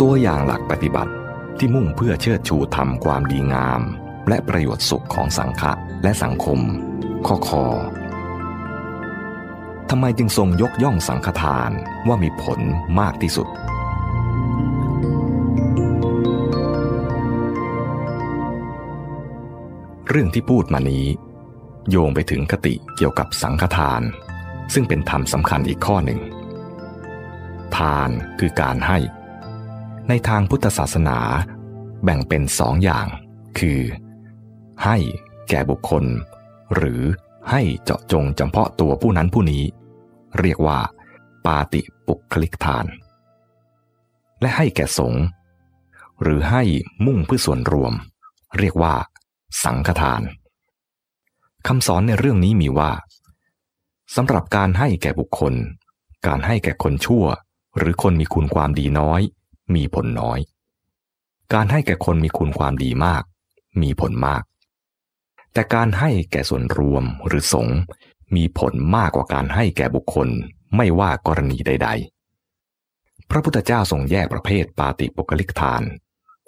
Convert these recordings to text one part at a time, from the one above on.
ตัวอย่างหลักปฏิบัติที่มุ่งเพื่อเชิดชูธรรมความดีงาม และประโยชน์สุขของสังฆะและสังคม ข้อคอทำไมจึงทรงยกย่องสังฆทานว่ามีผลมากที่สุด เรื่องที่พูดมานี้ โยงไปถึงคติเกี่ยวกับสังฆทาน ซึ่งเป็นธรรมสำคัญอีกข้อหนึ่ง ทานคือการให้ ในทางพุทธศาสนาแบ่งเป็นสองอย่าง คือ ให้แก่บุคคล หรือให้เจาะจงจำเพาะตัวผู้นั้นผู้นี้ เรียกว่า ปาติปุคลิกทาน และให้แก่สงฆ์หรือให้มุ่งเพื่อส่วนรวม เรียกว่า สังฆทานคำสอนในเรื่องนี้มีว่าสำหรับการให้แก่บุคคล การให้แก่คนชั่ว หรือคนมีคุณความดีน้อย มีผลน้อย การให้แก่คนมีคุณความดีมาก มีผลมาก แต่การให้แก่ส่วนรวมหรือสงมีผลมากกว่าการให้แก่บุคคลไม่ว่ากรณีใด ๆ พระพุทธเจ้าทรงแยกประเภทปาติปุกลิกทาน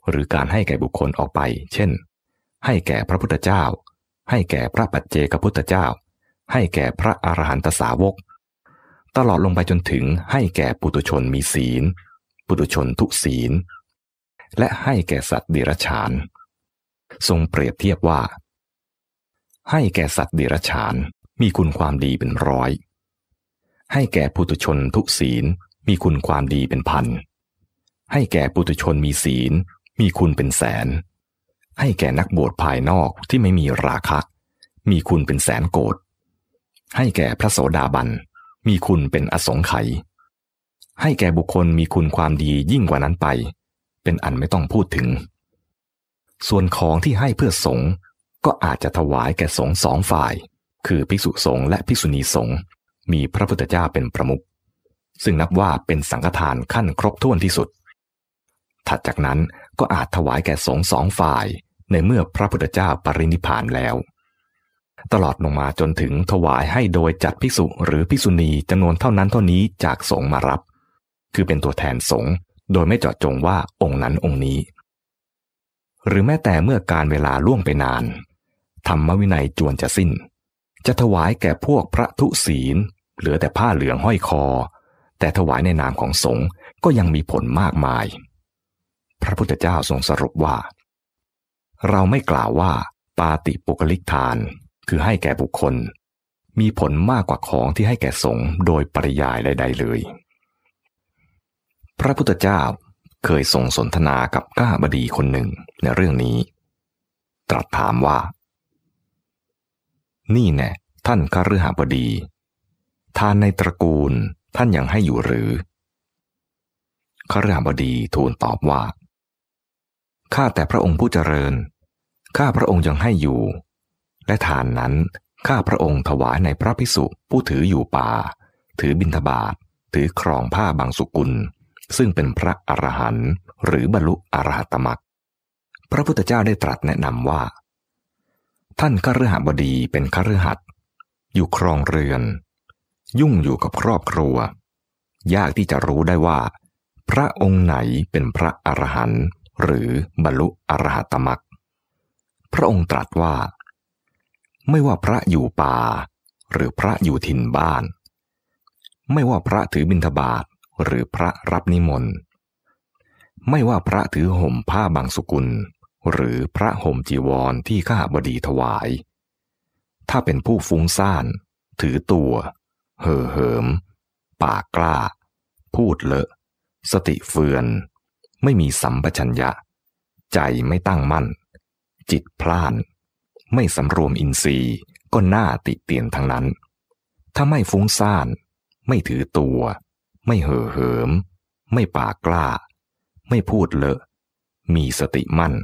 หรือการให้แก่บุคคลออกไป เช่น ให้แก่พระพุทธเจ้า ให้แก่พระปัจเจกพุทธเจ้า ให้แก่พระอรหันตสาวก ตลอดลงไปจนถึงให้แก่ปุตุชนมีศีล ปุตุชนทุศีล และให้แก่สัตว์เดรัจฉาน ทรงเปรียบเทียบว่า ให้แก่สัตว์เดรัจฉานมีคุณความดีเป็นร้อย ให้แก่ปุตุชนทุศีลมีคุณความดีเป็นพัน ให้แก่ปุตุชนมีศีล มีคุณเป็นแสน ให้แก่นักบวชภายนอกที่ไม่มีราคะ มีคุณเป็นแสนโกดให้แก่พระโสดาบัน มีคุณเป็นอสงไขยให้แก่บุคคลมีคุณความดียิ่งกว่านั้นไป เป็นอันไม่ต้องพูดถึง ส่วนของที่ให้เพื่อสงฆ์ก็อาจจะถวายแก่สงฆ์สองฝ่าย คือภิกษุสงฆ์และภิกษุณีสงฆ์มีพระพุทธเจ้าเป็นประมุขซึ่งนับว่าเป็นสังฆทานขั้นครบถ้วนที่สุด ถัดจากนั้นก็อาจถวายแก่สงฆ์สองฝ่าย ในเมื่อพระพุทธเจ้าปรินิพานแล้ว ตลอดลงมาจนถึงถวายให้โดยจัดภิกษุหรือภิกษุณีจำนวนเท่านั้นเท่านี้จากสงฆ์มารับ คือเป็นตัวแทนสงฆ์โดยไม่เจาะจงว่าองค์นั้นองค์นี้ หรือแม้แต่เมื่อการเวลาล่วงไปนาน ธรรมวินัยจวนจะสิ้น จะถวายแก่พวกพระทุศีล เหลือแต่ผ้าเหลืองห้อยคอ แต่ถวายในนามของสงฆ์ก็ยังมีผลมากมาย พระพุทธเจ้าทรงสรุปว่า เราไม่กล่าวว่าปาติปุกลิกทาน คือให้แก่บุคคล มีผลมากกว่าของที่ให้แก่สงฆ์โดยปริยายใด ๆ เลย พระพุทธเจ้าเคยทรงสนทนากับก้าบดีคนหนึ่งในเรื่องนี้ ตรัสถามว่า นี่แน่ท่านคฤหบดี ทานในตระกูลท่านยังให้อยู่หรือคฤหบดีทูลตอบว่า ข้าแต่พระองค์ผู้เจริญ ข้าพระองค์ยังให้อยู่ และทานนั้น ข้าพระองค์ถวายในพระพิสุผู้ถืออยู่ป่า ถือบิณฑบาต ถือครองผ้าบางสุกุล ซึ่งเป็นพระอรหันต์หรือบรรลุอรหัตมรรคพระพุทธเจ้าได้ตรัสแนะนำว่า ท่านคฤหบดีเป็นคฤหัสถ์อยู่ครองเรือน ยุ่งอยู่กับครอบครัว ยากที่จะรู้ได้ว่า พระองค์ไหนเป็นพระอรหันต์ หรือบรรลุอรหัตมรรคพระองค์ตรัสว่า ไม่ว่าพระอยู่ป่า หรือพระอยู่ถิ่นบ้าน ไม่ว่าพระถือบิณฑบาตหรือพระรับนิมนต์ไม่ว่าพระถือห่มผ้าบางสุกุล หรือพระห่มจีวรที่ข้าบดีถวาย ถ้าเป็นผู้ฟุ้งซ่าน ถือตัว เห่อเหิม ปากกล้า พูดเลอะ สติเฟือน ไม่มีสัมปชัญญะ ใจไม่ตั้งมั่น จิตพลาน ไม่สำรวมอินทรีย์ก็น่าติเตียนทั้งนั้น ถ้าไม่ฟุ้งซ่าน ไม่ถือตัว ไม่เห่อเหิม ไม่ปากกล้า ไม่พูดเลอะ มีสติมั่น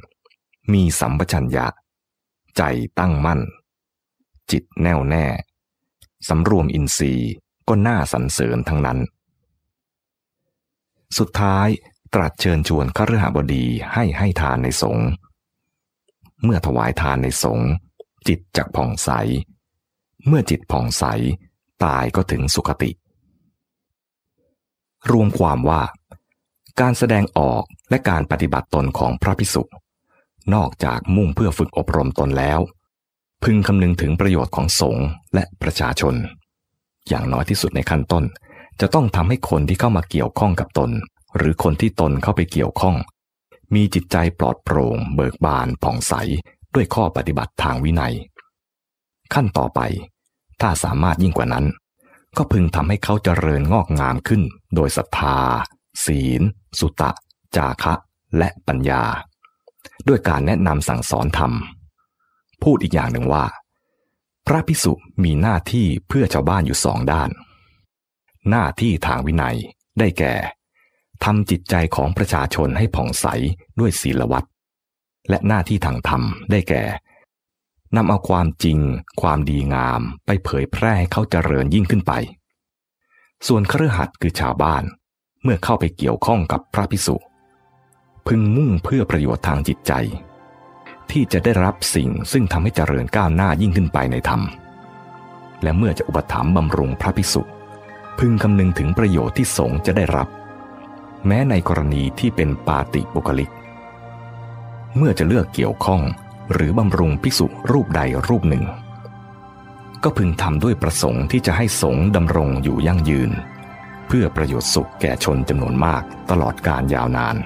มีสัมปชัญญะ ใจตั้งมั่น จิตแน่วแน่ สำรวมอินทรีย์ก็น่าสรรเสริญทั้งนั้น สุดท้าย ตรัสเชิญชวนคฤหบดีให้ให้ทานในสงฆ์เมื่อถวายทานในสงฆ์จิตจักผ่องใส เมื่อจิตผ่องใส ตายก็ถึงสุคติ รวมความว่า การแสดงออกและการปฏิบัติตนของพระพิสุนอกจากมุ่งเพื่อฝึกอบรมตนแล้ว พึงคำนึงถึงประโยชน์ของสงฆ์และประชาชน อย่างน้อยที่สุดในขั้นต้น จะต้องทำให้คนที่เข้ามาเกี่ยวข้องกับตน หรือคนที่ตนเข้าไปเกี่ยวข้อง มีจิตใจปลอดโปร่ง เบิกบานผ่องใสด้วยข้อปฏิบัติทางวินัย ขั้นต่อไป ถ้าสามารถยิ่งกว่านั้น ก็พึงทำให้เขาเจริญงอกงามขึ้น โดยศรัทธา ศีล สุตะ จาคะ และปัญญา ด้วยการแนะนำสั่งสอนธรรม พูดอีกอย่างหนึ่งว่า พระพิสุมีหน้าที่เพื่อชาวบ้านอยู่สองด้าน หน้าที่ทางวินัยได้แก่ ทำจิตใจของประชาชนให้ผ่องใสด้วยศีลวัตรและหน้าที่ทางธรรมได้แก่นำเอาความจริง ความดีงาม ไปเผยแพร่ให้เขาเจริญยิ่งขึ้นไป ส่วนเครือขัดคือชาวบ้าน เมื่อเข้าไปเกี่ยวข้องกับพระพิสุพึงมุ่งเพื่อประโยชน์ทางจิตใจ ที่จะได้รับสิ่งซึ่งทำให้เจริญก้าวหน้ายิ่งขึ้นไปในธรรม และเมื่อจะอุปถัมภ์บำรุงพระพิสุพึงคำนึงถึงประโยชน์ที่สงจะได้รับ แม้ในกรณีที่เป็นปาติบุคลิก เมื่อจะเลือกเกี่ยวข้องหรือบำรุงภิกษุรูปใดรูปหนึ่ง ก็พึงทำด้วยประสงค์ที่จะให้สงฆ์ดำรงอยู่ยั่งยืน เพื่อประโยชน์สุขแก่ชนจำนวนมากตลอดการยาวนาน